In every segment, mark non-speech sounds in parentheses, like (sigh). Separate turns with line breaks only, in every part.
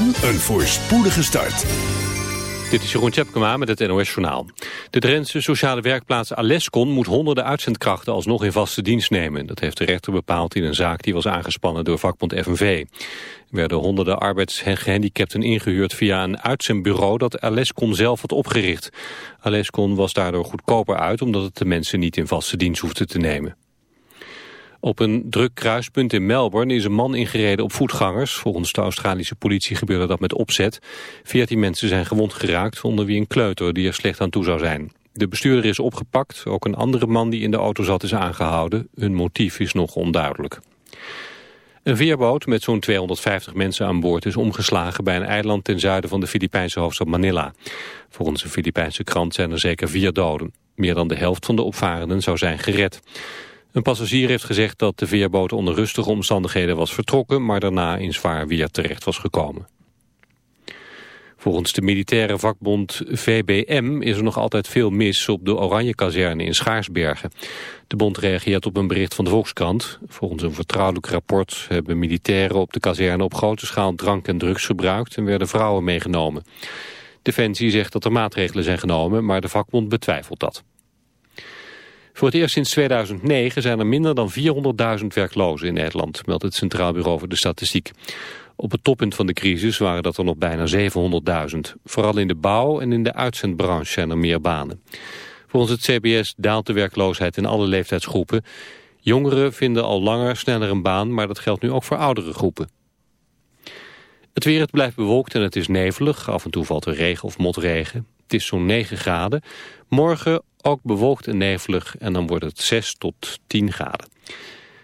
en een voorspoedige start.
Dit is Jeroen Tjepkema met het NOS Journaal. De Drentse sociale werkplaats Alescon moet honderden uitzendkrachten alsnog in vaste dienst nemen. Dat heeft de rechter bepaald in een zaak die was aangespannen door vakbond FNV. Er werden honderden arbeidsgehandicapten ingehuurd via een uitzendbureau dat Alescon zelf had opgericht. Alescon was daardoor goedkoper uit omdat het de mensen niet in vaste dienst hoefde te nemen. Op een druk kruispunt in Melbourne is een man ingereden op voetgangers. Volgens de Australische politie gebeurde dat met opzet. Veertien mensen zijn gewond geraakt, onder wie een kleuter die er slecht aan toe zou zijn. De bestuurder is opgepakt, ook een andere man die in de auto zat is aangehouden. Hun motief is nog onduidelijk. Een veerboot met zo'n 250 mensen aan boord is omgeslagen bij een eiland ten zuiden van de Filipijnse hoofdstad Manila. Volgens een Filipijnse krant zijn er zeker vier doden. Meer dan de helft van de opvarenden zou zijn gered. Een passagier heeft gezegd dat de veerboot onder rustige omstandigheden was vertrokken, maar daarna in zwaar weer terecht was gekomen. Volgens de militaire vakbond VBM is er nog altijd veel mis op de Oranje-kazerne in Schaarsbergen. De bond reageert op een bericht van de Volkskrant. Volgens een vertrouwelijk rapport hebben militairen op de kazerne op grote schaal drank en drugs gebruikt en werden vrouwen meegenomen. Defensie zegt dat er maatregelen zijn genomen, maar de vakbond betwijfelt dat. Voor het eerst sinds 2009 zijn er minder dan 400.000 werklozen in Nederland, meldt het Centraal Bureau voor de Statistiek. Op het toppunt van de crisis waren dat er nog bijna 700.000. Vooral in de bouw en in de uitzendbranche zijn er meer banen. Volgens het CBS daalt de werkloosheid in alle leeftijdsgroepen. Jongeren vinden al langer sneller een baan, maar dat geldt nu ook voor oudere groepen. Het weer het blijft bewolkt en het is nevelig. Af en toe valt er regen of motregen. Het is zo'n 9 graden. Morgen ook bewolkt en nevelig en dan wordt het 6 tot 10 graden.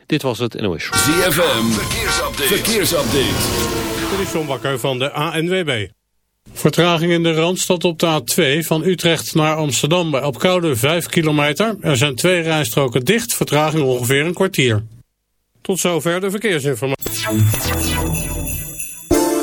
Dit was het NOS Show.
ZFM, verkeersupdate. verkeersupdate.
Dit is John Bakker van de ANWB. Vertraging in de Randstad op de A2 van Utrecht naar Amsterdam bij Opkoude 5 kilometer. Er zijn twee rijstroken dicht, vertraging ongeveer een kwartier. Tot zover de verkeersinformatie.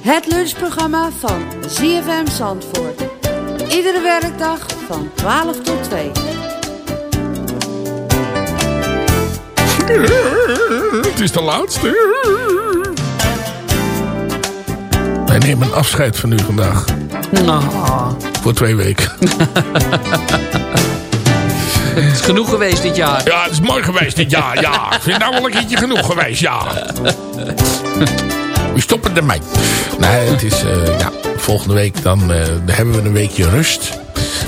Het lunchprogramma van ZFM Zandvoort. Iedere werkdag van 12 tot 2.
Het is de laatste. Wij nemen afscheid van u vandaag.
Nou,
Voor twee weken. (laughs)
het is genoeg geweest dit jaar.
Ja, het is mooi geweest dit jaar. Ja, ik vind het nou wel een keertje genoeg geweest. Ja. (laughs) We stoppen ermee. Nee, het is... eh, ja, volgende week dan, eh, dan hebben we een weekje rust.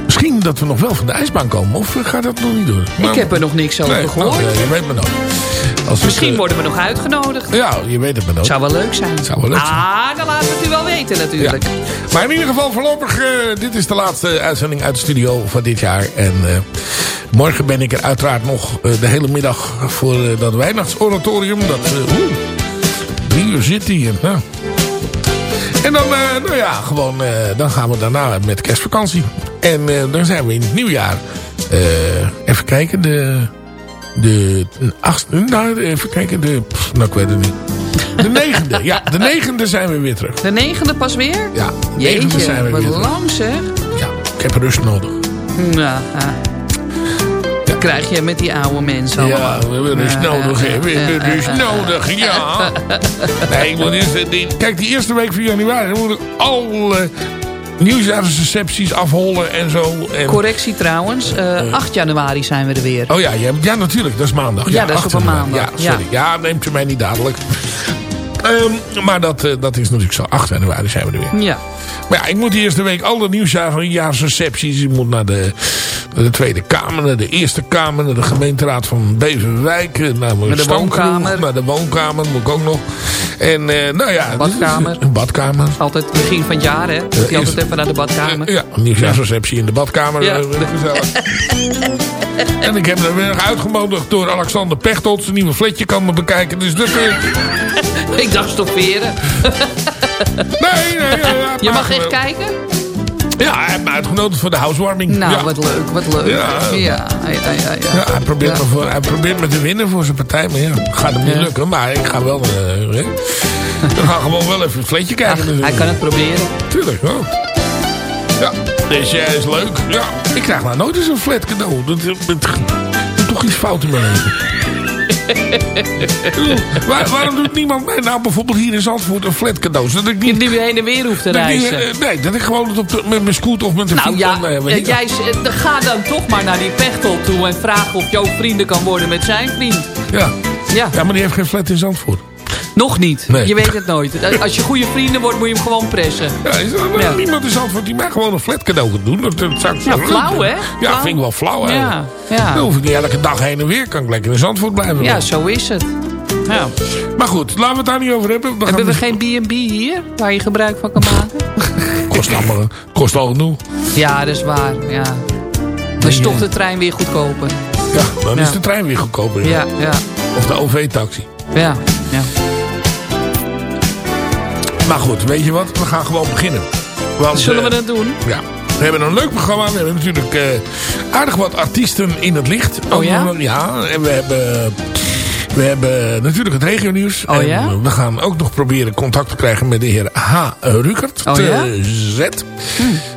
Misschien dat we nog wel van de ijsbaan komen. Of eh, gaat dat nog niet door?
Ik heb er nog niks over
nee,
gehoord.
nou, ja, je weet maar nooit. Als het,
Misschien
eh,
worden we nog uitgenodigd.
Ja, je weet het maar nooit.
Zou wel leuk zijn.
Zou wel leuk zijn.
Ah, dan laten we het u wel weten natuurlijk.
Maar in ieder geval voorlopig, eh, dit is de laatste uitzending uit de studio van dit jaar. En eh, morgen ben ik er uiteraard nog eh, de hele middag voor eh, dat weihnachtsoratorium. Dat, eh, oeh, uur zit hij. En, nou. en dan, eh, nou ja, gewoon, eh, dan gaan we daarna met kerstvakantie. En eh, dan zijn we in het nieuwjaar. Even kijken, de... De achtste, nou, even kijken, de, pff, nou ik weet het niet. De negende, ja, de negende zijn we weer terug.
De negende pas weer?
Ja, de negende zijn
Jeetje,
we
wat
weer terug.
lang zeg.
Ja, ik heb rust nodig.
Nou, ah. Krijg je met die oude mensen
Ja,
allemaal.
we hebben
Ja,
nodig. We
ja,
hebben
ja, ja.
nodig, ja. Nee, ik moet eerst, die, kijk, die eerste week van januari moet ik alle nieuwsjaarsrecepties afhollen en zo. En,
Correctie trouwens, eh, 8 januari zijn we er weer.
oh ja, ja, ja, natuurlijk, dat is maandag.
Ja, dat is
8
op een maandag,
Ja, sorry. Ja, neemt u mij niet dadelijk. Ehm, maar dat, eh, dat is natuurlijk zo. 8 januari zijn we er weer.
Ja.
Maar ja, ik moet die eerste week alle nieuwsjaarsrecepties. Ik moet naar de, de Tweede Kamer, naar de Eerste Kamer, naar de gemeenteraad van Beverwijk. eh, Naar, mijn
Naar de woonkamer.
Naar de woonkamer moet ik ook nog. En eh, nou ja.
Badkamer.
Een (laughs) badkamer.
Altijd begin van het jaar, hè? Je altijd even naar de badkamer.
Ja, een nieuwsjaarsreceptie in de badkamer.
Ja.
eh, (laughs) en ik heb er weer uitgenodigd door Alexander Pechtold. Zijn nieuwe fletje kan me bekijken. Dus dat... (laughs)
Ik dacht stofferen.
nee, nee. ja, ja,
Je mag echt kijken?
Ja, hij heeft me uitgenodigd voor de housewarming.
Nou,
ja.
wat leuk, wat leuk.
Ja.
Ja, ja, ja. ja,
hij probeert. Me voor, hij probeert me te winnen voor zijn partij. Maar ja, gaat hem niet lukken. Maar ik ga wel... eh, hè. we gaan gewoon wel even een fletje kijken.
Ach, hij kan het proberen.
Tuurlijk, hoor. Ja, dus ja, is leuk. Ja, ik krijg nou nooit eens een flat cadeau. Dat, dat, dat, dat toch iets fout in mijn leven. (laughs) Waar, waarom doet niemand mij nou bijvoorbeeld hier in Zandvoort een flat cadeau? Zodat ik
Je
niet...
niet meer heen en weer hoeft te
dat ik
reizen.
eh, nee, dat ik gewoon op de- met mijn scooter of met de
Nou
fiets
ja,
kan, eh,
eh, jij, ga dan toch maar naar die Pechtold toe en vraag of jouw vrienden kan worden met zijn vriend.
Ja.
Ja,
ja, maar die heeft geen flat in Zandvoort.
Nog niet.
Nee.
Je weet het nooit. Eh, Als je goede vrienden wordt, moet je hem gewoon pressen.
Ja, is er
Ja.
niemand in Zandvoort die mij gewoon een flat cadeau gaat doen? Dat, dat zou ik zo
Ja, flauw, hè?
Ja,
Flauw.
vind ik wel flauw. hè.
Ja, ja.
Dan hoef ik niet elke dag heen en weer. Kan ik lekker in Zandvoort blijven.
Ja, zo is het. Ja.
Maar goed, laten we het daar niet over hebben. We
Hebben we
gaan-
geen B&B hier, waar je gebruik van kan maken?
Kost, allemaal, kost al genoeg.
Ja, dat is waar. Ja. Dan is toch de trein weer goedkoper.
Ja, dan is de trein weer goedkoper.
Ja, ja,
Of de OV-taxi.
ja.
Maar goed, weet je wat? We gaan gewoon beginnen. Want,
Zullen we
eh,
dat doen?
Ja. We hebben een leuk programma. We hebben natuurlijk eh, aardig wat artiesten in het licht.
Oh ja?
Ja, en we hebben... We hebben natuurlijk het regionieuws.
Oh
en
ja?
we gaan ook nog proberen contact te krijgen met de heer H. Rukert.
Oh ja?
te Z.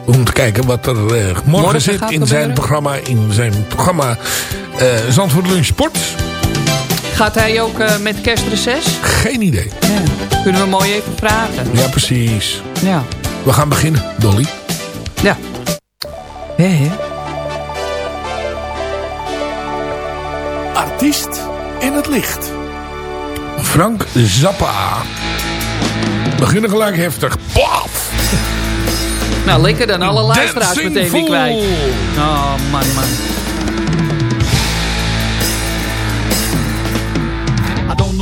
Om te kijken wat er eh, morgen,
Morgen
zit in zijn programma. In zijn programma eh Zandvoort Lunch Sport.
Gaat hij ook eh, met kerstreces?
Geen idee.
Ja. Kunnen we mooi even vragen.
Ja, precies.
Ja.
We gaan beginnen, Dolly.
Ja. Hé.
Artiest in het licht. Frank Zappa. We beginnen gelijk heftig. Plaf!
Nou, lekker dan. Alle luisteraars meteen weer kwijt. Oh, man, man.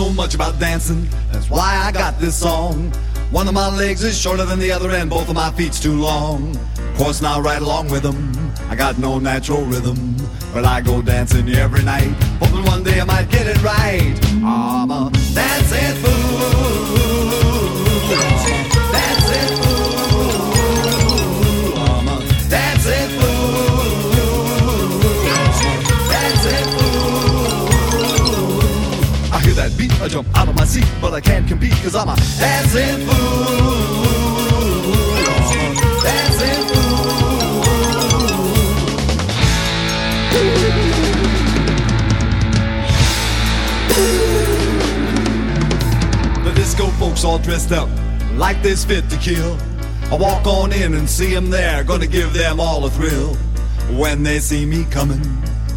Know much about dancing, that's why I got this song. One of my legs is shorter than the other, and both of my feet's too long. Of course, now right along with them, I got no natural rhythm. But I go dancing every night, hoping one day I might get it right. I'm a dancing fool. I jump out of my seat, but I can't compete cause I'm a dancing fool. Dancing fool. The disco folks all dressed up like this fit to kill. I walk on in and see them there, gonna give them all a thrill. When they see me coming,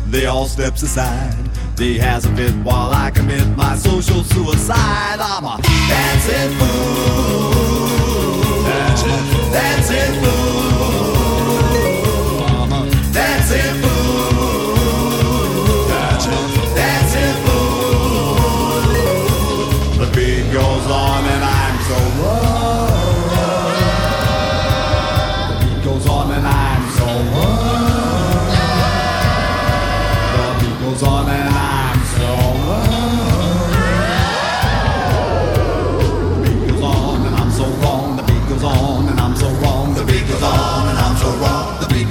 they all steps aside. They has a fit while I commit my social suicide. I'm a dancing fool. Dancing, dancing fool. I'm a dancing fool. Dancing fool. The beat goes on and I'm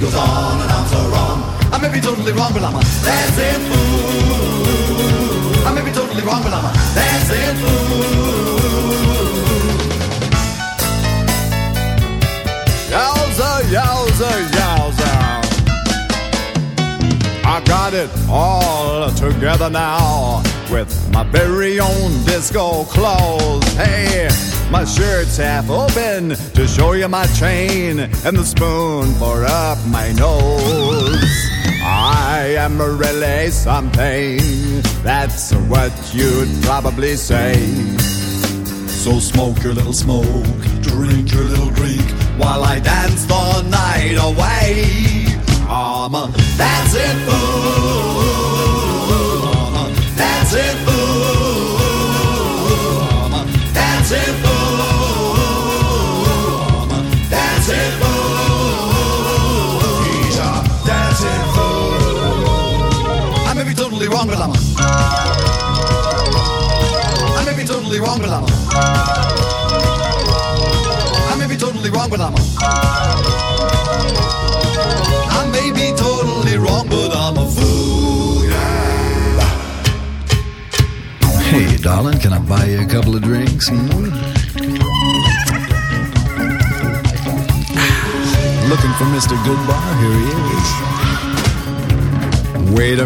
goes on and so wrong. I may be totally wrong, but I'm a dancing fool. I may be totally wrong, but I'm a dancing fool. Yowza, yowza, yowza. I got it all together now with my very own disco clothes. Hey, my shirt's half open to show you my chain and the spoon for up my nose. I am really something. That's what you'd probably say. So smoke your little smoke, drink your little drink, while I dance the night away. I'm a dancing fool.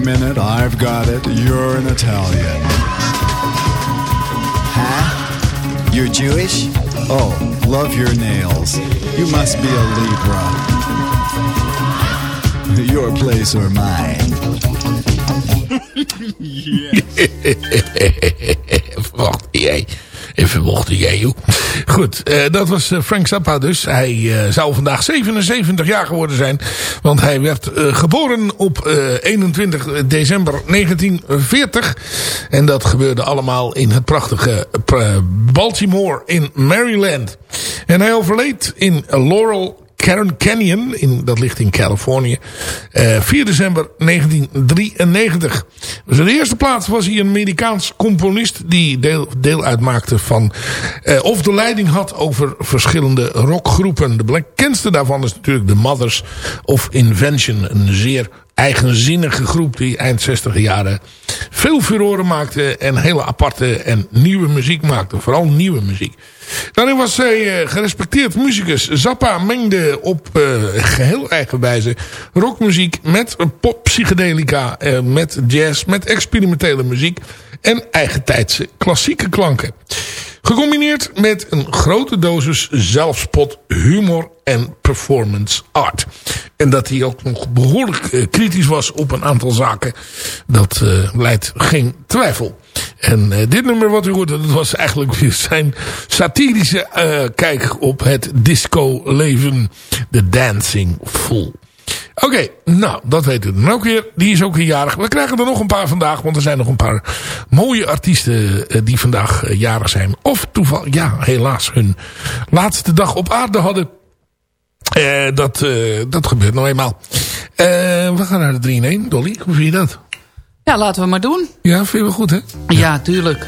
A
minute, I've got it. You're an Italian. Huh? You're Jewish? Oh, love your nails. You must be a Libra. Your place or mine. (laughs)
Wacht jij. Even wachten jij, joh. Goed, eh, dat was eh, Frank Zappa dus. Hij eh, zou vandaag 77 jaar geworden zijn. Want hij werd geboren op eh, 21 december 1940. En dat gebeurde allemaal in het prachtige Baltimore in Maryland. En hij overleed in Laurel Karen Canyon, in, dat ligt in Californië, eh 4 december 1993. Dus in de eerste plaats was hij een Amerikaans componist die deel, deel uitmaakte van, eh, of de leiding had over verschillende rockgroepen. De bekendste daarvan is natuurlijk The Mothers of Invention, een zeer eigenzinnige groep die eind 60 jaren veel furoren maakte en hele aparte en nieuwe muziek maakte. Vooral nieuwe muziek. Daarin was zij uh, gerespecteerd muzikus. Zappa mengde op uh, geheel eigen wijze rockmuziek met pop, psychedelica, uh, met jazz, met experimentele muziek en eigentijdse klassieke klanken. Gecombineerd met een grote dosis zelfspot, humor en performance art. En dat hij ook nog behoorlijk kritisch was op een aantal zaken. Dat leidt geen twijfel. En uh, dit nummer wat u hoorde, dat was eigenlijk zijn satirische kijk op het disco leven. The Dancing Fool. Oké, nou, dat weten we dan ook weer. Die is ook weer jarig. We krijgen er nog een paar vandaag, want er zijn nog een paar mooie artiesten uh, die vandaag jarig zijn. Of toevallig, ja, helaas hun laatste dag op aarde hadden. Dat, dat gebeurt nou eenmaal. we gaan naar de 3 in 1. Dolly, hoe vind je dat?
Ja, laten we maar doen.
Ja, vind je wel goed, hè?
Ja, ja tuurlijk.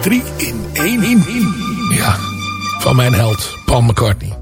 Drie in één in. Ja, van mijn held Paul McCartney.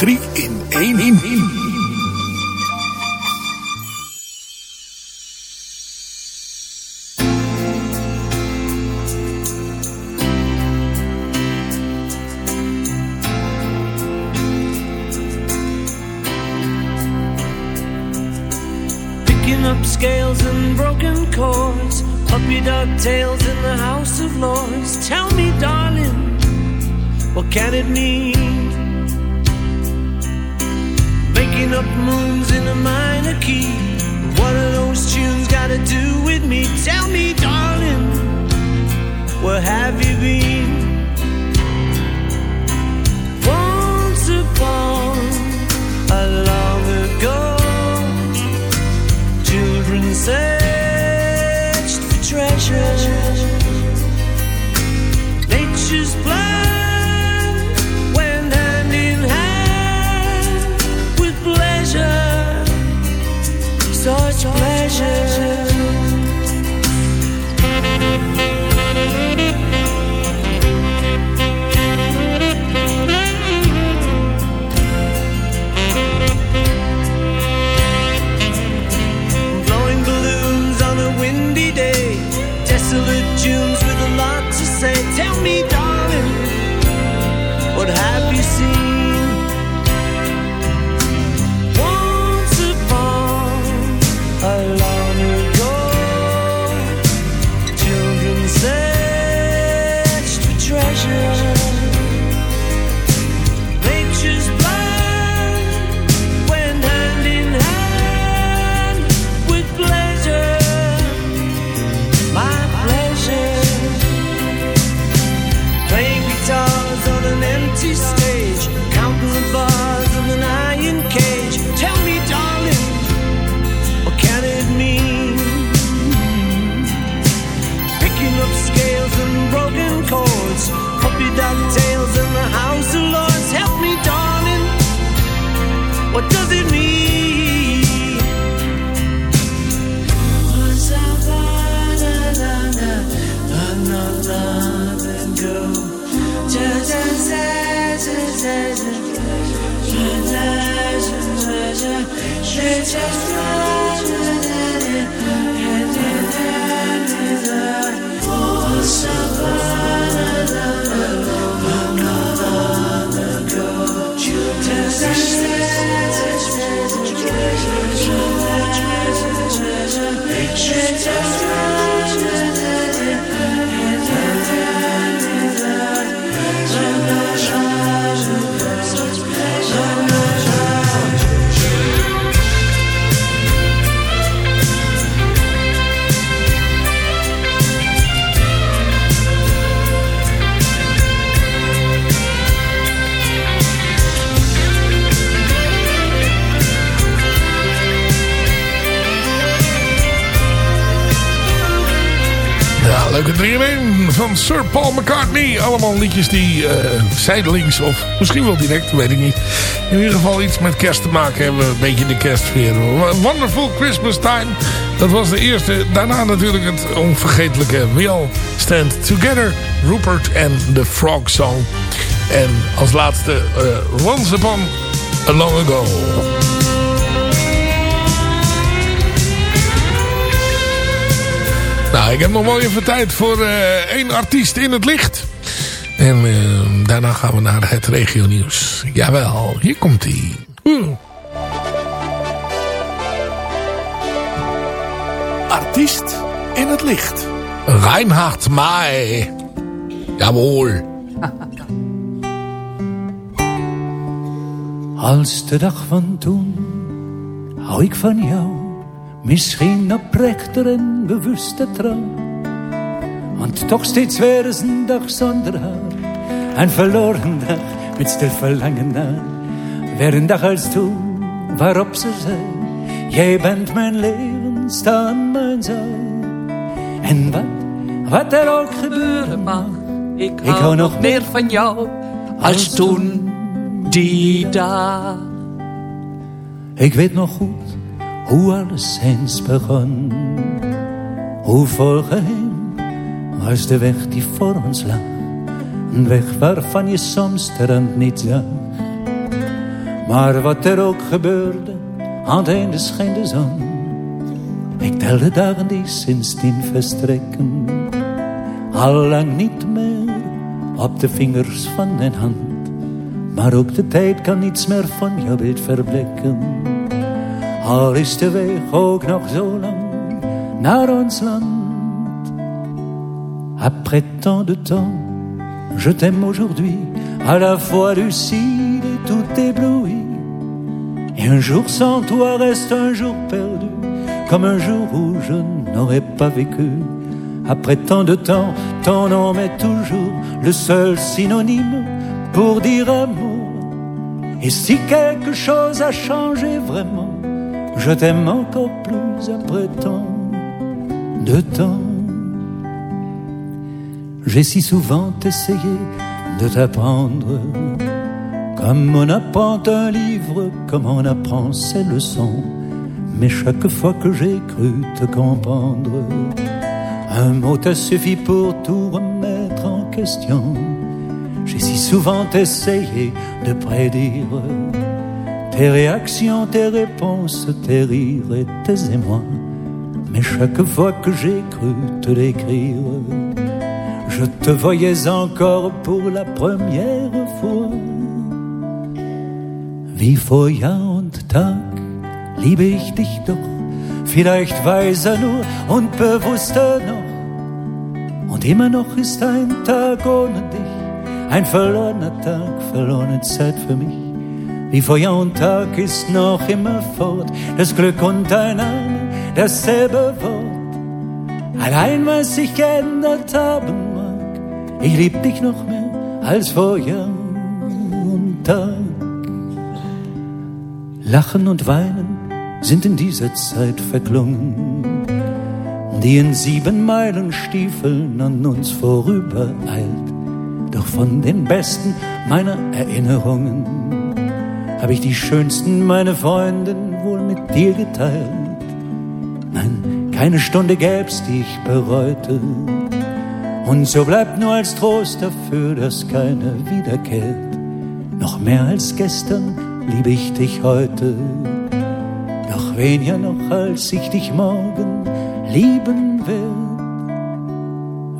3 in 1 liedjes die eh, zijdelings of misschien wel direct, weet ik niet. In ieder geval iets met kerst te maken hebben. Een beetje de kerstsfeer. Wonderful Christmas Time. Dat was de eerste. Daarna natuurlijk het onvergetelijke We All Stand Together. Rupert and the Frog Song. En als laatste eh, Once Upon a Long Ago. Nou, ik heb nog wel even tijd voor eh, één artiest in het licht. En eh, daarna gaan we naar het regionieuws. Jawel, hier komt hij. Artiest in het licht. Reinhard Mai. Jawohl.
Als de dag van toen hou ik van jou. Misschien oprechter en bewuste trouw. Want toch steeds weer eens een dag zonder haar. Een verloren dag met stil verlangen naar. Weer een dag als toen waarop ze zei. Jij bent mijn leven, staan mijn zaal. En wat, wat er ook gebeuren mag.
Ik hou, nog meer van jou als toen die dag.
Ik weet nog goed hoe alles eens begon. Hoe vol geheim was de weg die voor ons lag. Een weg waarvan je soms de rand niet zag. Maar wat er ook gebeurde, aan het einde de zon. Ik tel de dagen die sindsdien verstrekken, allang niet meer op de vingers van een hand. Maar ook de tijd kan niets meer van jouw beeld verblekken. Al is de weg ook nog zo lang naar ons land. Après tant de temps, je t'aime aujourd'hui, à la fois lucide et tout ébloui. Et un jour sans toi reste un jour perdu, comme un jour où je n'aurais pas vécu. Après tant de temps, ton nom est toujours le seul synonyme pour dire amour. Et si quelque chose a changé vraiment, je t'aime encore plus après tant de temps. J'ai si souvent essayé de t'apprendre, comme on apprend un livre, comme on apprend ses leçons. Mais chaque fois que j'ai cru te comprendre, un mot t'a suffi pour tout remettre en question. J'ai si souvent essayé de prédire tes réactions, tes réponses, tes rires et tes émois. Mais chaque fois que j'ai cru te l'écrire, je te voyais encore pour la première fois. Wie vor Jahr und Tag liebe ich dich doch, vielleicht weiser nur und bewusster noch. Und immer noch ist ein Tag ohne dich, ein verlorener Tag, verlorene Zeit für mich. Wie vor Jahr und Tag ist noch immer fort das Glück und ein Name, dasselbe Wort. Allein was sich geändert haben ich lieb dich noch mehr als vor Jahr und Tag. Lachen und Weinen sind in dieser Zeit verklungen, die in sieben Meilen Stiefeln an uns vorübereilt. Doch von den besten meiner Erinnerungen habe ich die schönsten meine Freundin wohl mit dir geteilt. Nein, keine Stunde gäb's, die ich bereute. Und so bleibt nur als Trost dafür, dass keine wiederkehrt. Noch mehr als gestern liebe ich dich heute. Doch weniger noch, als ich dich morgen lieben werd.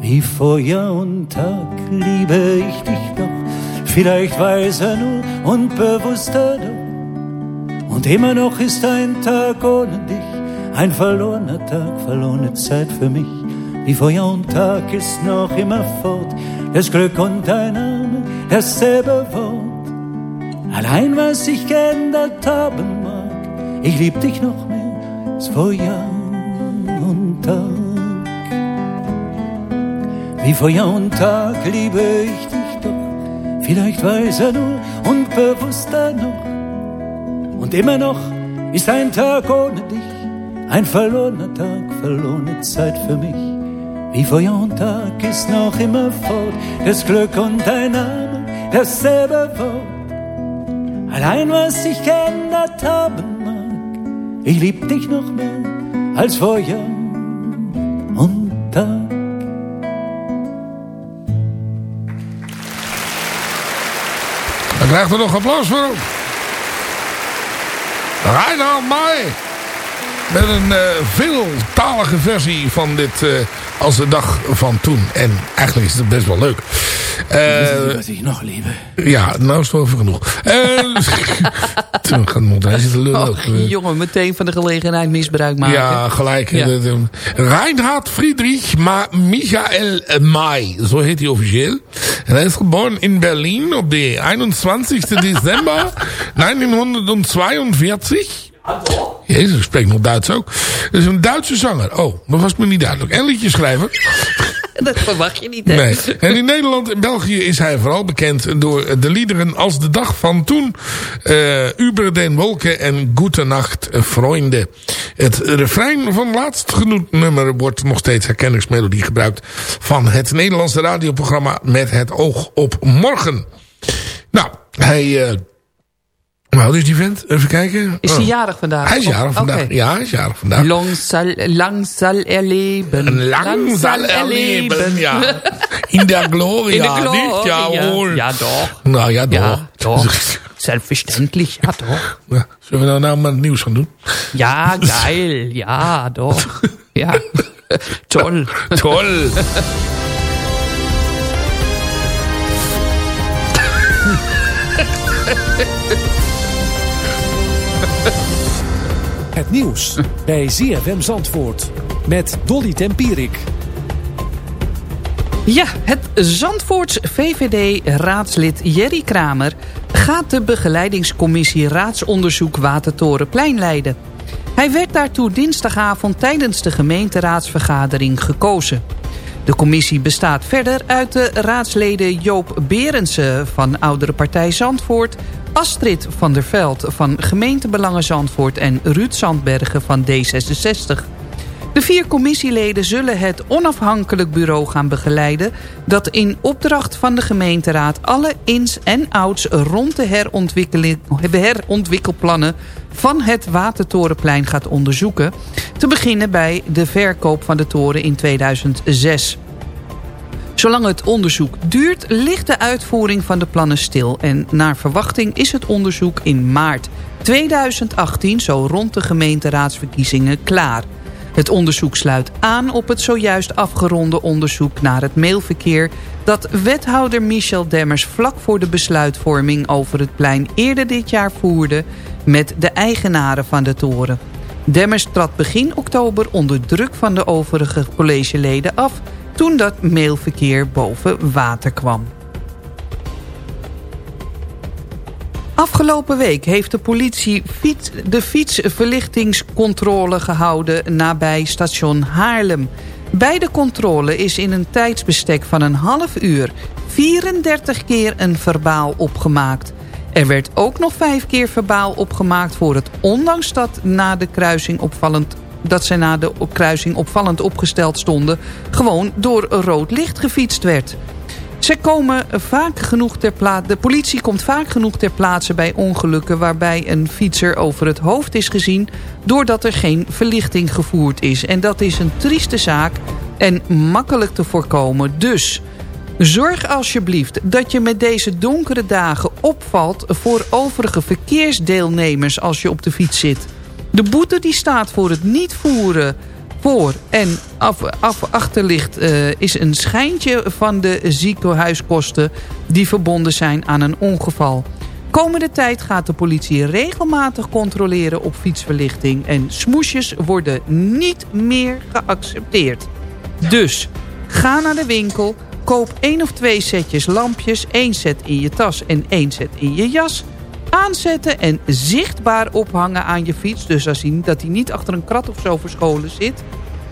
Wie vor Jahr und Tag liebe ich dich doch, vielleicht weiser nur und bewusster doch. Und immer noch ist ein Tag ohne dich, ein verlorener Tag, verlorene Zeit für mich. Wie vor Jahr und Tag ist noch immer fort das Glück und dein Name, dasselbe Wort. Allein was sich geändert haben mag, ich lieb dich noch mehr als vor Jahr und Tag. Wie vor Jahr und Tag liebe ich dich doch, vielleicht weiser nur und bewusster noch. Und immer noch ist ein Tag ohne dich, ein verlorener Tag, verlorene Zeit für mich. Wie vor Tag ist noch immer fort das Glück und dein Name, dasselbe Wort. Allein was sich geändert haben mag, ich lieb dich noch mehr als vor Jahr und Tag.
Dan krijgt er nog applaus voor hem. Reinhard Mai. Met een eh, veeltalige versie van dit eh, als de dag van toen. En eigenlijk is het best wel leuk. Eh,
Wat ik nog lieve.
ja, nou is het wel even genoeg. Eh, (laughs) Toen gaat het hij zitten lullen.
Oh, jongen, meteen van de gelegenheid misbruik maken.
Ja, gelijk.
Ja.
Reinhard Friedrich Ma Michael May, zo heet hij officieel. En hij is geboren in Berlin op de 21 december (laughs) 1942. Jezus, ik spreek nog Duits ook. Dat is een Duitse zanger. Oh, dat was me niet duidelijk. En liedjeschrijver. (laughs)
Dat verwacht je niet, hè?
Nee. En in Nederland en België is hij vooral bekend door de liederen als de dag van toen. eh Uber den Wolken en Gute Nacht Freunde. Het refrein van laatst genoemd nummer wordt nog steeds herkenningsmelodie gebruikt. Van het Nederlandse radioprogramma Met het oog op morgen. Nou, hij... eh hoe oud is die vent? Even kijken.
Is hij
Oh.
jarig vandaag?
Hij is jarig
Oh,
vandaag.
oké.
Ja, hij is jarig vandaag.
Lang zal, lang zal er leven.
En lang zal er leven, ja. (laughs) In der gloria,
In de gloria.
niet? Jawohl.
Ja, toch.
Nou ja, toch.
Ja, toch. selbstverständlich, (laughs) ja doch.
Ja, zullen we nou, nou maar het nieuws gaan doen?
Ja, geil, ja doch. Ja, (laughs) toll.
Toll.
Het nieuws bij ZFM Zandvoort met Dolly Tempierik.
Ja, het Zandvoorts VVD-raadslid Jerry Kramer... gaat de begeleidingscommissie Raadsonderzoek Watertorenplein leiden. Hij werd daartoe dinsdagavond tijdens de gemeenteraadsvergadering gekozen. De commissie bestaat verder uit de raadsleden Joop Berendsen van Oudere Partij Zandvoort... Astrid van der Veld van Gemeentebelangen Zandvoort en Ruud Zandbergen van D66. De vier commissieleden zullen het onafhankelijk bureau gaan begeleiden... dat in opdracht van de gemeenteraad alle ins en outs... rond de herontwikkelplannen van het Watertorenplein gaat onderzoeken... te beginnen bij de verkoop van de toren in 2006. Zolang het onderzoek duurt, ligt de uitvoering van de plannen stil. En naar verwachting is het onderzoek in maart 2018, zo rond de gemeenteraadsverkiezingen, klaar. Het onderzoek sluit aan op het zojuist afgeronde onderzoek naar het mailverkeer... dat wethouder Michel Demmers vlak voor de besluitvorming over het plein eerder dit jaar voerde... met de eigenaren van de toren. Demmers trad begin oktober onder druk van de overige collegeleden af toen dat mailverkeer boven water kwam. Afgelopen week heeft de politie de fietsverlichtingscontrole gehouden nabij station Haarlem. Bij de controle is in een tijdsbestek van een half uur 34 keer een verbaal opgemaakt. Er werd ook nog vijf keer verbaal opgemaakt voor het ondanks dat na de kruising opvallend dat zij na de kruising opvallend opgesteld stonden... gewoon door rood licht gefietst werd. Ze komen vaak genoeg ter plaatse. De politie komt vaak genoeg ter plaatse bij ongelukken... waarbij een fietser over het hoofd is gezien... doordat er geen verlichting gevoerd is. En dat is een trieste zaak en makkelijk te voorkomen. Dus zorg alsjeblieft dat je met deze donkere dagen opvalt... voor overige verkeersdeelnemers als je op de fiets zit... De boete die staat voor het niet voeren voor en af, achterlicht uh, is een schijntje van de ziekenhuiskosten die verbonden zijn aan een ongeval. Komende tijd gaat de politie regelmatig controleren op fietsverlichting en smoesjes worden niet meer geaccepteerd. Dus ga naar de winkel, koop één of twee setjes lampjes, één set in je tas en één set in je jas aanzetten en zichtbaar ophangen aan je fiets. Dus als zien dat hij niet achter een krat of zo verscholen zit.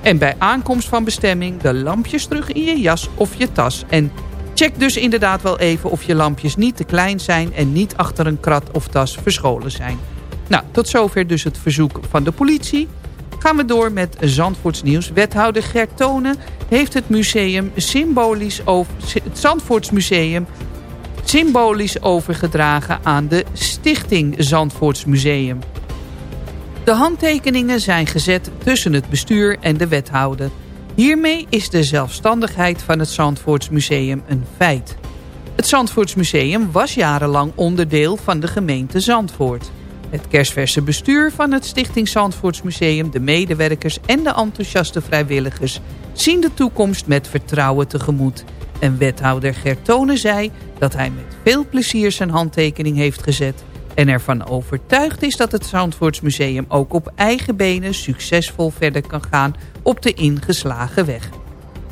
En bij aankomst van bestemming de lampjes terug in je jas of je tas. En check dus inderdaad wel even of je lampjes niet te klein zijn... en niet achter een krat of tas verscholen zijn. Nou, tot zover dus het verzoek van de politie. Gaan we door met Zandvoorts nieuws. Wethouder Gert Tonen heeft het museum symbolisch over... het Zandvoortsmuseum symbolisch overgedragen aan de Stichting Zandvoortsmuseum. De handtekeningen zijn gezet tussen het bestuur en de wethouder. Hiermee is de zelfstandigheid van het Zandvoortsmuseum een feit. Het Zandvoortsmuseum was jarenlang onderdeel van de gemeente Zandvoort. Het kerstverse bestuur van het Stichting Zandvoortsmuseum, de medewerkers en de enthousiaste vrijwilligers zien de toekomst met vertrouwen tegemoet. En wethouder Gertone zei dat hij met veel plezier zijn handtekening heeft gezet... en ervan overtuigd is dat het Zandvoortsmuseum ook op eigen benen succesvol verder kan gaan op de ingeslagen weg.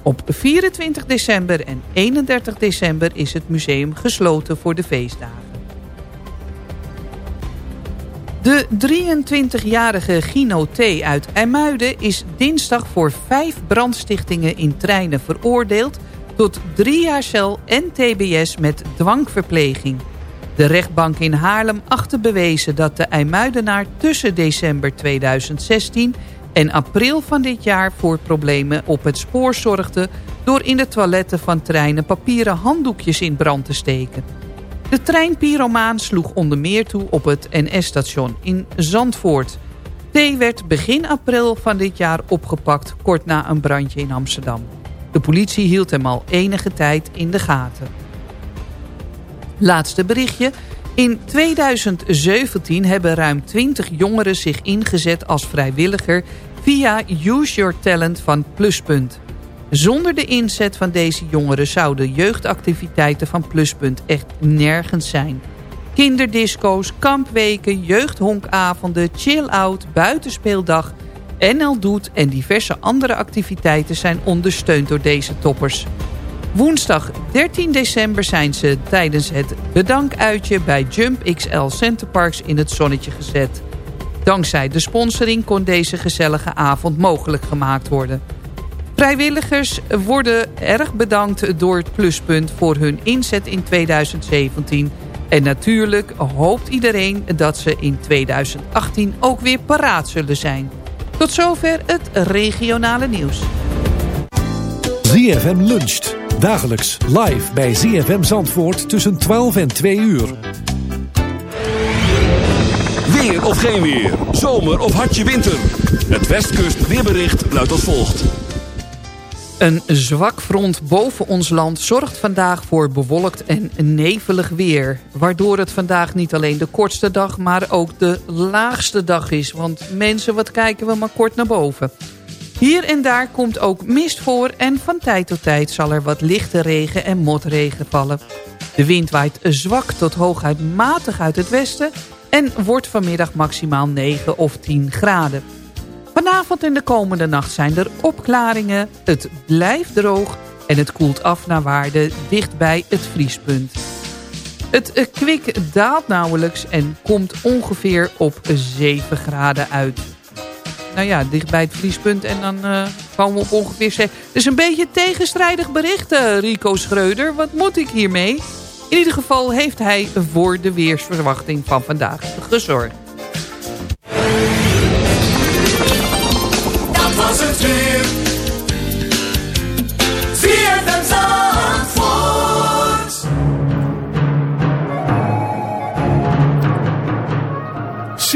Op 24 december en 31 december is het museum gesloten voor de feestdagen. De 23-jarige Gino T. uit IJmuiden is dinsdag voor vijf brandstichtingen in treinen veroordeeld tot drie jaar cel en tbs met dwangverpleging. De rechtbank in Haarlem achtte bewezen dat de IJmuidenaar tussen december 2016 en april van dit jaar voor problemen op het spoor zorgde... door in de toiletten van treinen papieren handdoekjes in brand te steken. De trein Pyromaan sloeg onder meer toe op het NS-station in Zandvoort. T werd begin april van dit jaar opgepakt kort na een brandje in Amsterdam. De politie hield hem al enige tijd in de gaten. Laatste berichtje. In 2017 hebben ruim 20 jongeren zich ingezet als vrijwilliger... via Use Your Talent van Pluspunt. Zonder de inzet van deze jongeren zouden jeugdactiviteiten van Pluspunt echt nergens zijn. Kinderdisco's, kampweken, jeugdhonkavonden, chill-out, buitenspeeldag... NL Doet en diverse andere activiteiten zijn ondersteund door deze toppers. Woensdag 13 december zijn ze tijdens het bedankuitje bij Jump XL Centerparks in het zonnetje gezet. Dankzij de sponsoring kon deze gezellige avond mogelijk gemaakt worden. Vrijwilligers worden erg bedankt door het pluspunt voor hun inzet in 2017. En natuurlijk hoopt iedereen dat ze in 2018 ook weer paraat zullen zijn. Tot zover het regionale nieuws.
ZFM luncht. Dagelijks live bij ZFM Zandvoort tussen 12 en 2 uur.
Weer of geen weer. Zomer of hartje winter. Het Westkust weerbericht luidt als volgt.
Een zwak front boven ons land zorgt vandaag voor bewolkt en nevelig weer. Waardoor het vandaag niet alleen de kortste dag, maar ook de laagste dag is. Want mensen, wat kijken we maar kort naar boven. Hier en daar komt ook mist voor en van tijd tot tijd zal er wat lichte regen en motregen vallen. De wind waait zwak tot hooguit matig uit het westen en wordt vanmiddag maximaal 9 of 10 graden. Vanavond en de komende nacht zijn er opklaringen, het blijft droog en het koelt af naar waarde dicht bij het vriespunt. Het kwik daalt nauwelijks en komt ongeveer op 7 graden uit nou ja, dicht bij het vriespunt. En dan uh, komen we op ongeveer... Het is een beetje tegenstrijdig bericht, uh, Rico Schreuder. Wat moet ik hiermee? In ieder geval heeft hij voor de weersverwachting van vandaag gezorgd.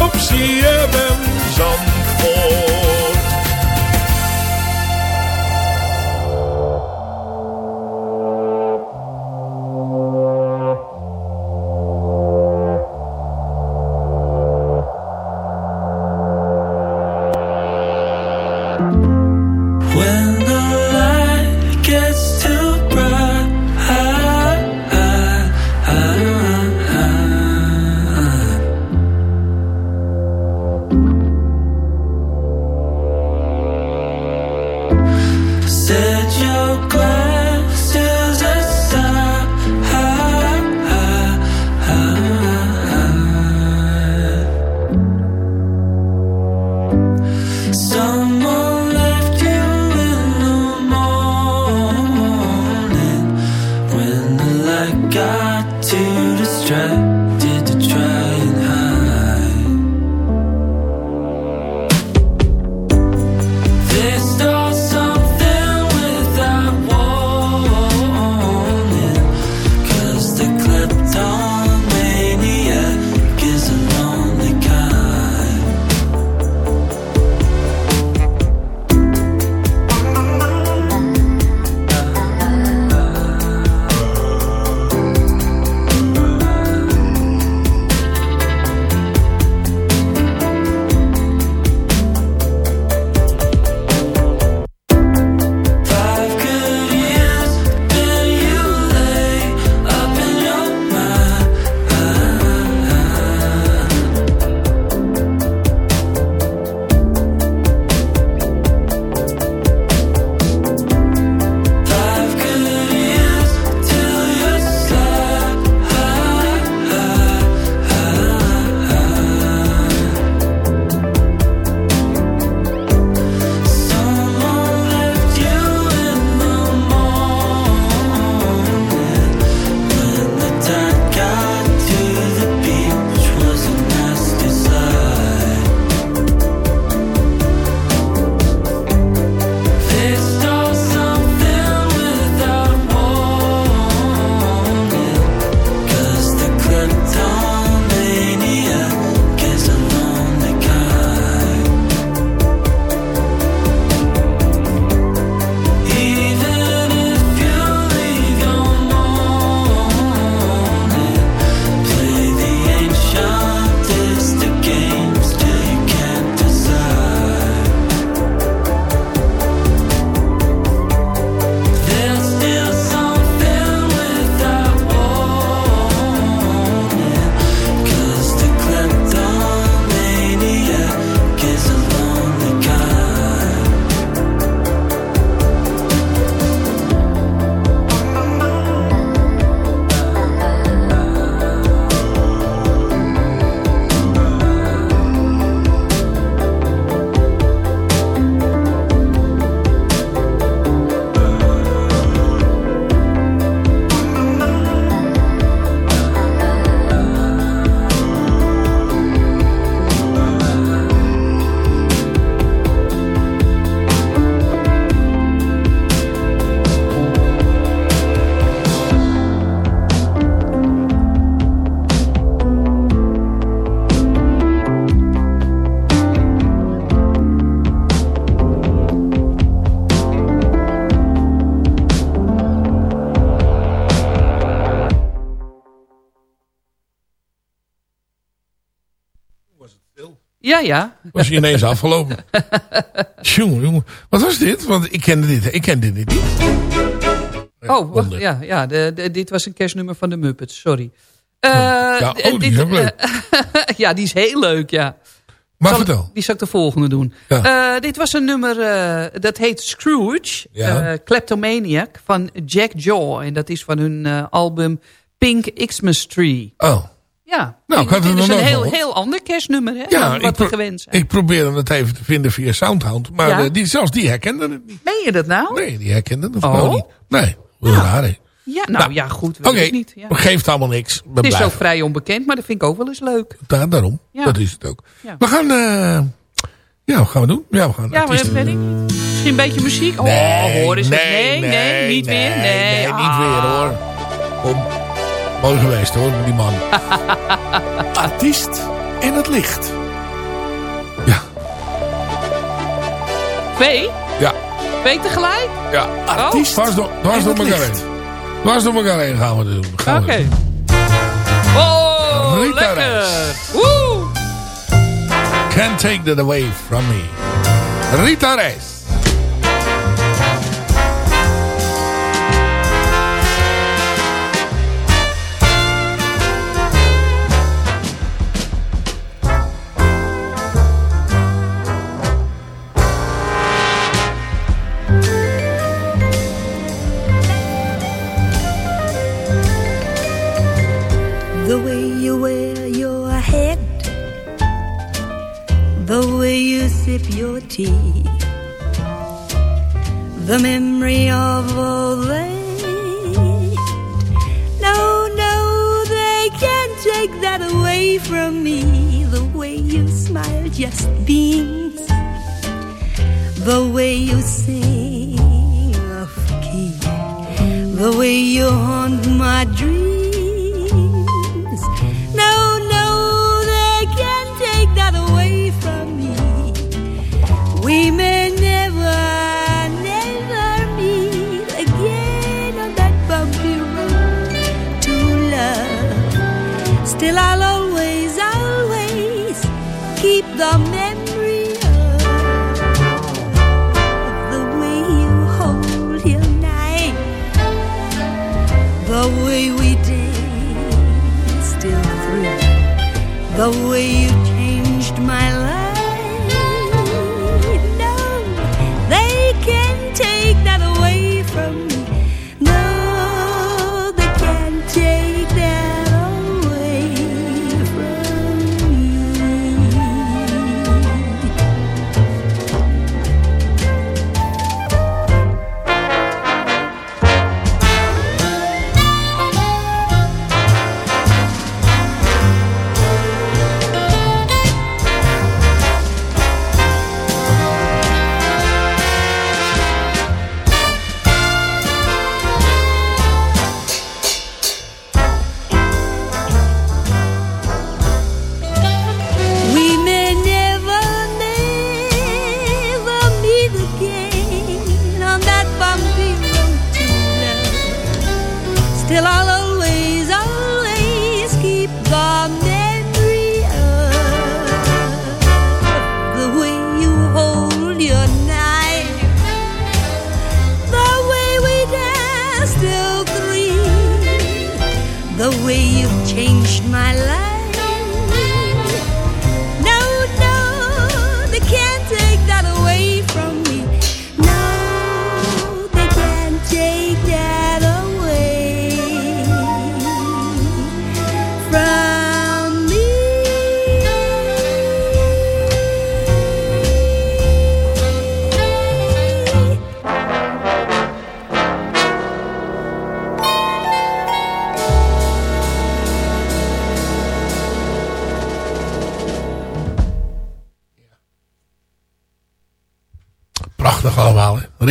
op CFM
Ja, ja.
Was hij ineens afgelopen. (laughs) jongen, jongen. Wat was dit? Want ik kende dit, ik kende dit niet.
Oh, wacht, ja, ja de, de- dit was een kerstnummer van de Muppets, sorry. Eh,
Ja,
d-
oh, die is ook leuk.
eh, (laughs) ja, die is heel leuk, ja.
Maar
Zal-
vertel.
Die zal ik de volgende doen.
Ja.
Eh, dit was een nummer, dat heet Scrooge,
Ja.
Kleptomaniac, van Jack Jaw. En dat is van hun album Pink Xmas Tree.
Oh.
Ja,
Nou, ik had het
is een heel, heel ander kerstnummer, hè,
Ja,
wat we gewend zijn.
Ik probeerde het even te vinden via Soundhound. Maar
Ja?
eh, die, zelfs die herkende het niet.
Meen je dat nou?
Nee, die herkende het
Oh?
niet. Nee, dat is raar hè.
Ja, nou, ja, goed, weet
Oké,
ik niet. Ja.
geeft allemaal niks. We
Het is zo
blijven.
vrij onbekend, maar dat vind ik ook wel eens leuk.
Daar, daarom,
Ja.
dat is het ook.
Ja.
We gaan... eh ja, wat gaan we doen? Ja, we gaan
Ja, maar
artiesten-
weet ik. Misschien een beetje muziek? Oh,
Nee,
hoor eens.
nee,
nee, nee, niet weer. Nee,
nee, niet
Ah.
weer hoor. Kom. Mooi geweest hoor, die man. (laughs) (laughs)
Artiest in het licht.
Twee?
Ja.
Twee tegelijk?
Ja.
Artiest
Dwars door, dwars
in
door elkaar heen. Dwars door elkaar heen gaan we doen. Gaan we
Oké.
doen.
Oh,
Rita
lekker.
Reis.
Woe!
Can't take that away from me. Rita Reis.
Tea, the memory of all that. No, no, they can't take that away from me. The way you smile just beams, the way you sing off key, the way you haunt my dreams. Still, I'll always, always keep the memory of the way you hold your knife, the way we danced still through, the way you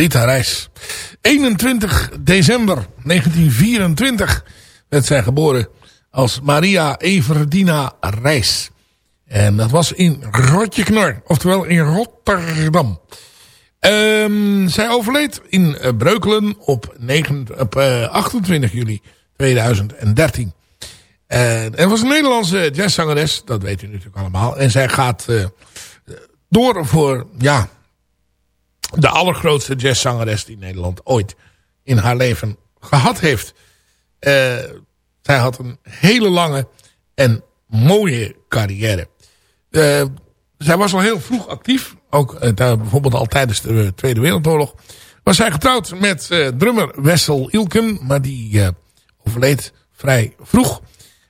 Rita Reis. 21 december 1924 werd zij geboren als Maria Everdina Reis. En dat was in Rotjeknor, oftewel in Rotterdam. Ehm, zij overleed in eh, Breukelen op, 9, op eh, 28 juli 2013. En was een Nederlandse jazzzangeres, dat weet u natuurlijk allemaal. En zij gaat uh, door voor, ja, de allergrootste jazzzangeres die Nederland ooit in haar leven gehad heeft. Uh, zij had een hele lange en mooie carrière. Uh, zij was al heel vroeg actief. Ook uh, bijvoorbeeld al tijdens de Tweede Wereldoorlog. Was zij getrouwd met drummer Wessel Ilken. Maar die overleed vrij vroeg.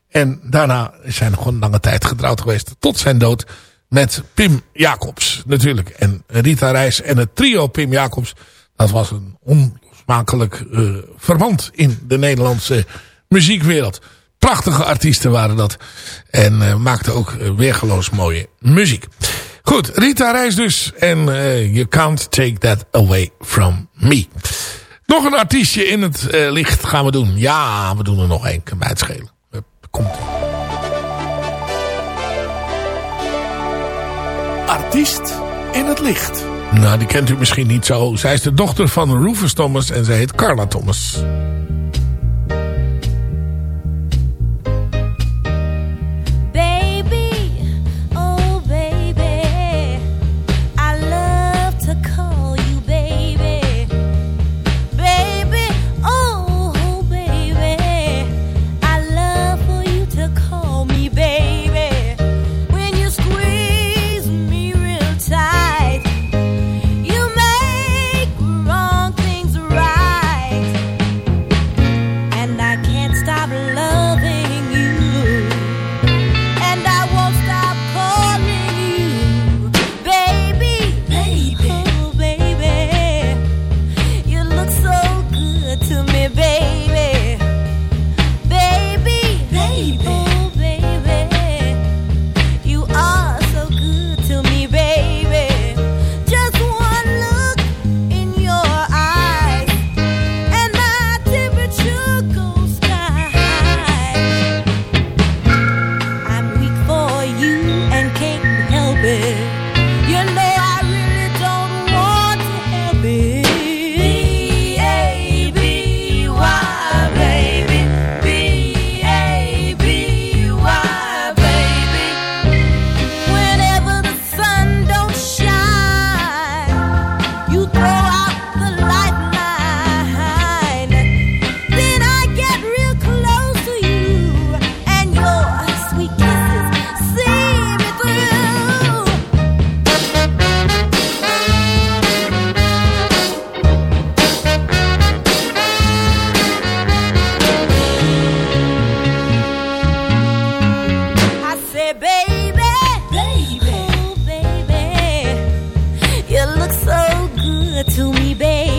En daarna is hij nog een lange tijd getrouwd geweest. Tot zijn dood met Pim Jacobs natuurlijk. En Rita Reis en het trio Pim Jacobs. Dat was een onlosmakelijk uh, verband in de Nederlandse muziekwereld. Prachtige artiesten waren dat. En uh, maakten ook uh, weergeloos mooie muziek. Goed, Rita Reis dus. En You Can't Take That Away From Me. Nog een artiestje in het licht gaan we doen. Ja, we doen er nog één. Kan mij het schelen. Komt
Artiest in het licht.
Nou, die kent u misschien niet zo. Zij is de dochter van Rufus Thomas en zij heet Carla Thomas. Ja,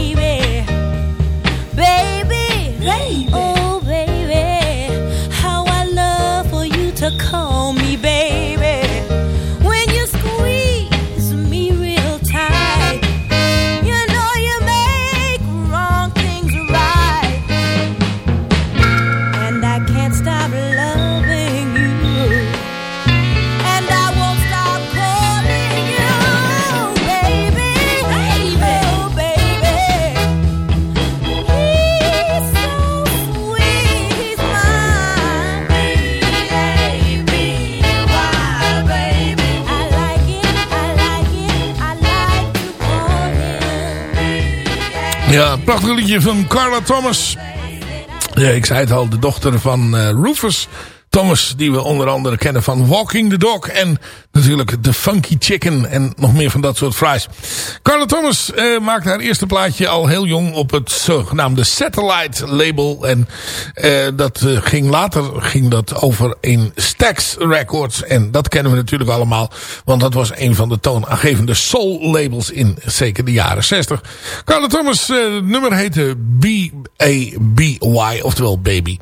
van Carla Thomas. Ja, ik zei het al, de dochter van uh, Rufus Thomas, die we onder andere kennen van Walking the Dog. En natuurlijk The Funky Chicken en nog meer van dat soort fries. Carla Thomas uh, maakte haar eerste plaatje al heel jong op het zogenaamde Satellite label. En uh, dat uh, ging later ging dat over in Stax Records. En dat kennen we natuurlijk allemaal. Want dat was een van de toonaangevende soul labels in zeker de jaren 60. Carla Thomas, nummer heette B-A-B-Y, oftewel Baby.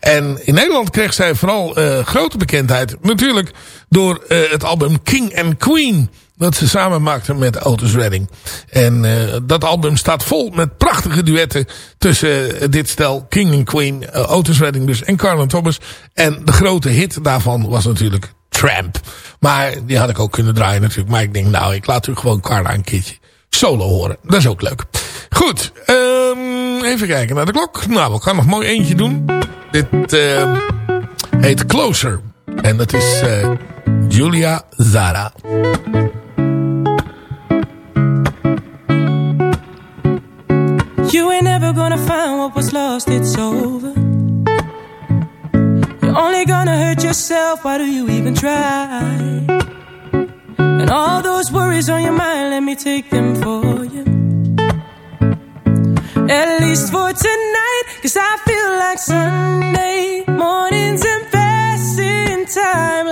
En in Nederland kreeg zij vooral grote bekendheid natuurlijk door het album King and Queen. Dat ze samen maakten met Otis Redding. En uh, dat album staat vol met prachtige duetten tussen uh, dit stel King and Queen, uh, Otis Redding dus en Carla Thomas. En de grote hit daarvan was natuurlijk Tramp. Maar die had ik ook kunnen draaien natuurlijk. Maar ik denk nou, ik laat u gewoon Carla een keertje solo horen. Dat is ook leuk. Goed, um, even kijken naar de klok. Nou, we gaan nog mooi eentje doen. Dit... Heet Closer. En dat is Julia Zara.
You ain't never gonna find what was lost, it's over. You're only gonna hurt yourself, why do you even try? And all those worries on your mind, let me take them for you. At least for tonight, cause I feel like Sunday mornings and passing time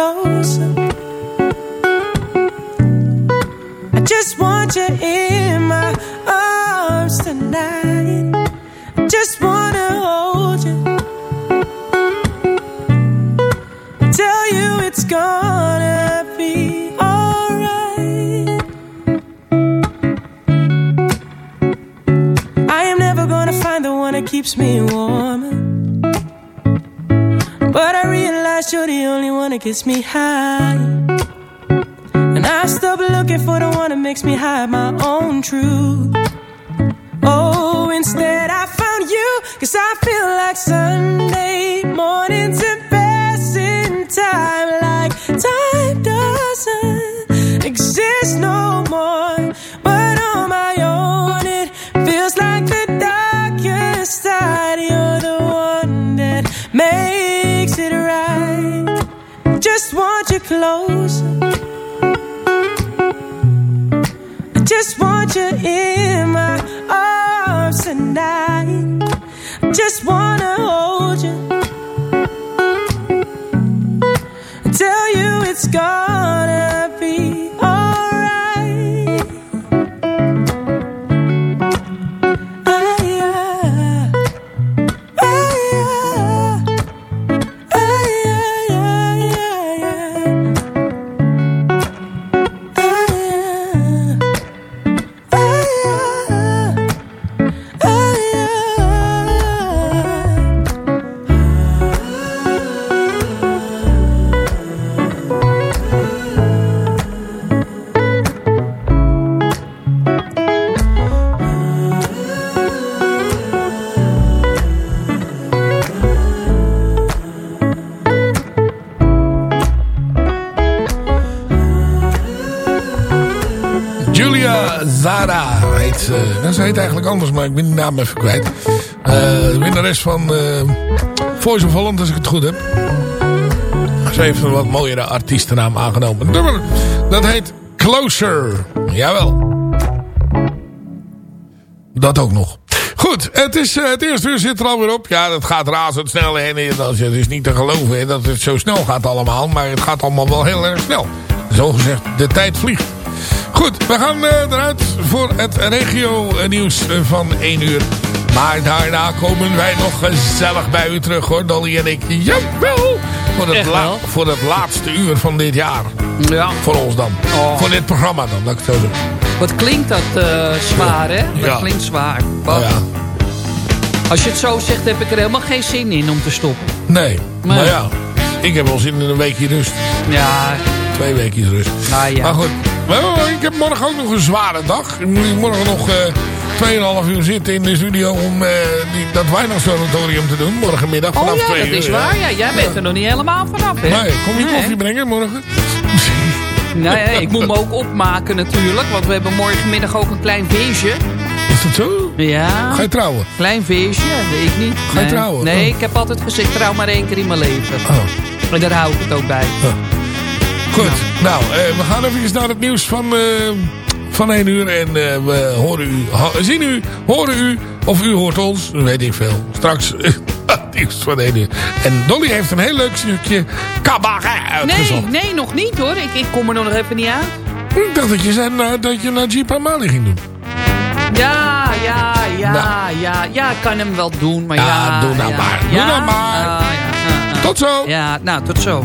closer. I just want you in my arms tonight. I just wanna hold you. Tell you it's gonna be alright. I am never gonna find the one that keeps me warmer. That gets me high. And I stop looking for the one that makes me hide my own truth. Oh, instead I found you, cause I feel like Sunday mornings and passing time like time doesn't closer. I just want you in my arms tonight. I just wanna hold you. Tell you it's gonna
heet eigenlijk anders, maar ik ben de naam even kwijt. Eh, de winnares van eh, Voice of Holland, als ik het goed heb. Ze heeft een wat mooiere artiestennaam aangenomen. Nummer, dat heet Closer. Jawel. Dat ook nog. Goed, het, is, eh, het eerste uur zit er alweer op. Ja, dat gaat razendsnel heen. het is niet te geloven hè, dat het zo snel gaat allemaal. Maar het gaat allemaal wel heel erg snel. Zo gezegd, de tijd vliegt. Goed, we gaan eh, eruit voor het regio nieuws eh, van 1 uur. Maar daarna komen wij nog gezellig bij u terug hoor, Dolly en ik. Jawel! Voor het,
wel?
voor het laatste uur van dit jaar.
Ja.
Voor ons dan.
Oh.
Voor dit programma dan, dat ik zo doen.
Wat klinkt dat eh, zwaar, hè? Dat
Ja.
klinkt zwaar.
Nou ja.
Als je het zo zegt, heb ik er helemaal geen zin in om te stoppen.
Nee,
Maar-
maar ja. Ik heb wel zin in een weekje rust.
Ja,
Twee weekjes rust.
nou ja.
Maar goed, ik heb morgen ook nog een zware dag. Ik moet morgen nog eh 2,5 uur zitten in de studio om eh, die, dat Weihnachtssanatorium te doen. Morgenmiddag vanaf
Oh ja,
2
dat is waar. Ja, jij bent er nog niet helemaal vanaf, hè?
Nee, kom je
Nee.
koffie brengen morgen? (laughs)
Nee, ik moet me ook opmaken natuurlijk. Want we hebben morgenmiddag ook een klein feestje.
Is dat zo?
Ja.
Ga je trouwen?
Klein feestje, weet ik niet.
Ga je
nee.
trouwen?
Nee,
Oh.
ik heb altijd gezegd, trouw maar één keer in mijn leven.
Oh.
En daar hou ik het ook bij.
Goed, nou, eh, we gaan even naar het nieuws van, eh, van 1 uur. En eh, we horen u, zien u, horen u, of u hoort ons, weet ik veel. Straks (laughs) het nieuws van 1 uur. En Dolly heeft een heel leuk stukje cabaret
Nee,
uitgezocht.
nee, nog niet hoor. Ik, ik kom er nog even niet uit.
Ik dacht dat je zei nou, dat je naar Jeep Amali ging doen.
Ja, ja, ja,
Nou.
ja. Ja, ik kan hem wel doen, maar
Ja,
ja.
doe nou
ja,
maar, doe
ja,
nou maar.
ah, ja, ah.
Tot zo.
Ja, nou, tot zo.